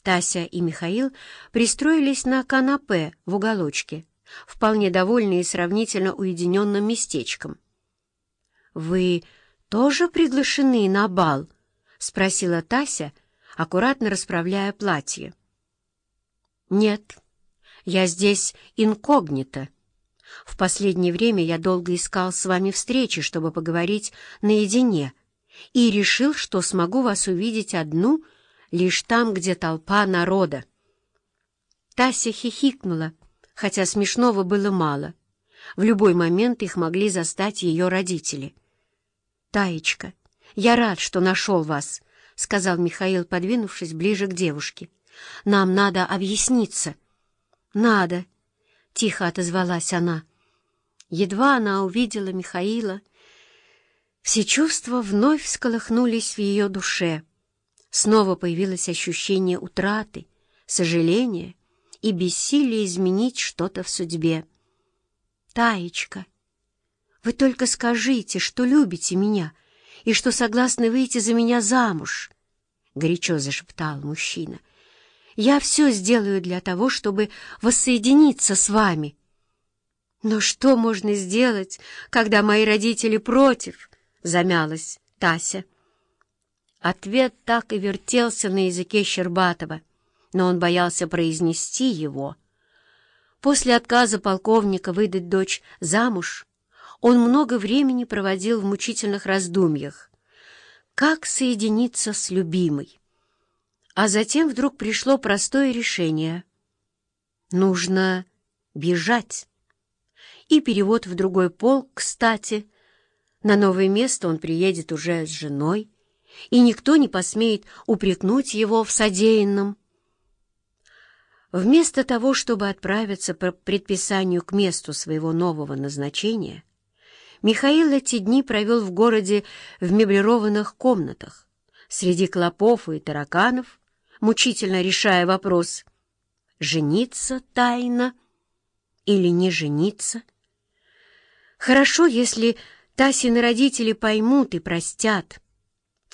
Тася и Михаил пристроились на канапе в уголочке, вполне довольные сравнительно уединенным местечком. «Вы тоже приглашены на бал?» — спросила Тася, аккуратно расправляя платье. «Нет, я здесь инкогнито. В последнее время я долго искал с вами встречи, чтобы поговорить наедине, и решил, что смогу вас увидеть одну лишь там, где толпа народа». Тася хихикнула, хотя смешного было мало. В любой момент их могли застать ее родители. «Таечка, я рад, что нашел вас», — сказал Михаил, подвинувшись ближе к девушке. «Нам надо объясниться». «Надо», — тихо отозвалась она. Едва она увидела Михаила, все чувства вновь всколыхнулись в ее душе. Снова появилось ощущение утраты, сожаления и бессилия изменить что-то в судьбе. «Таечка, вы только скажите, что любите меня и что согласны выйти за меня замуж», — горячо зашептал мужчина. «Я все сделаю для того, чтобы воссоединиться с вами». «Но что можно сделать, когда мои родители против?» — замялась Тася. Ответ так и вертелся на языке Щербатова, но он боялся произнести его. После отказа полковника выдать дочь замуж он много времени проводил в мучительных раздумьях. Как соединиться с любимой? А затем вдруг пришло простое решение. Нужно бежать. И перевод в другой полк, кстати. На новое место он приедет уже с женой, и никто не посмеет упрекнуть его в содеянном. Вместо того, чтобы отправиться по предписанию к месту своего нового назначения, Михаил эти дни провел в городе в меблированных комнатах, среди клопов и тараканов, мучительно решая вопрос, жениться тайно или не жениться. Хорошо, если Тасины родители поймут и простят.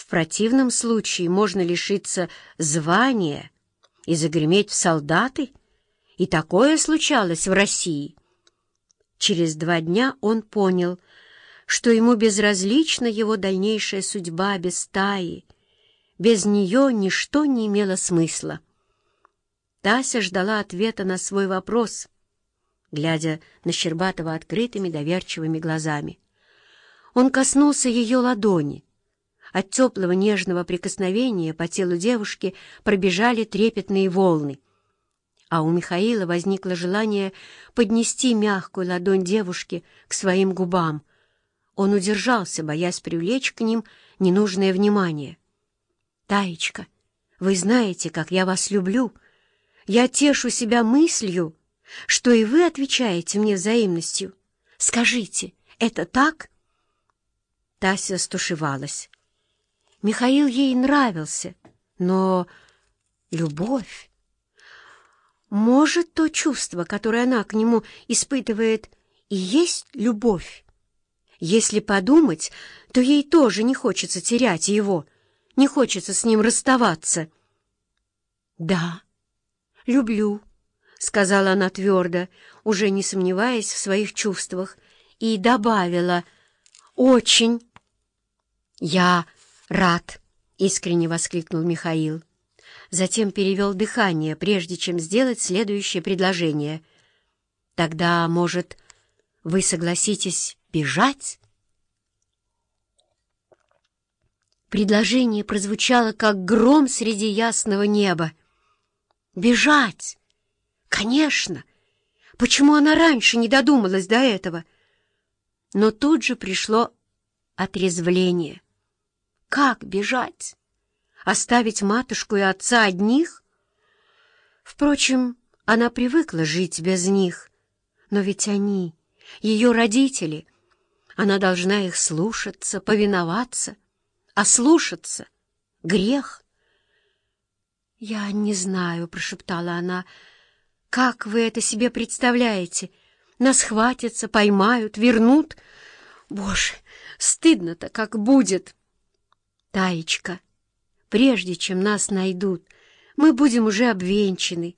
В противном случае можно лишиться звания и загреметь в солдаты, и такое случалось в России. Через два дня он понял, что ему безразлична его дальнейшая судьба без стаи. Без нее ничто не имело смысла. Тася ждала ответа на свой вопрос, глядя на Щербатова открытыми доверчивыми глазами. Он коснулся ее ладони. От теплого нежного прикосновения по телу девушки пробежали трепетные волны. А у Михаила возникло желание поднести мягкую ладонь девушки к своим губам — он удержался, боясь привлечь к ним ненужное внимание. «Таечка, вы знаете, как я вас люблю. Я тешу себя мыслью, что и вы отвечаете мне взаимностью. Скажите, это так?» Тася стушевалась. Михаил ей нравился, но любовь... Может, то чувство, которое она к нему испытывает, и есть любовь? Если подумать, то ей тоже не хочется терять его, не хочется с ним расставаться. «Да, люблю», — сказала она твердо, уже не сомневаясь в своих чувствах, и добавила «очень». «Я рад», — искренне воскликнул Михаил. Затем перевел дыхание, прежде чем сделать следующее предложение. «Тогда, может, вы согласитесь бежать? Предложение прозвучало, как гром среди ясного неба. Бежать! Конечно! Почему она раньше не додумалась до этого? Но тут же пришло отрезвление. Как бежать? Оставить матушку и отца одних? Впрочем, она привыкла жить без них. Но ведь они, ее родители — она должна их слушаться, повиноваться. А слушаться — грех. «Я не знаю», — прошептала она, — «как вы это себе представляете? Нас хватятся, поймают, вернут? Боже, стыдно-то как будет!» «Таечка, прежде чем нас найдут, мы будем уже обвенчаны,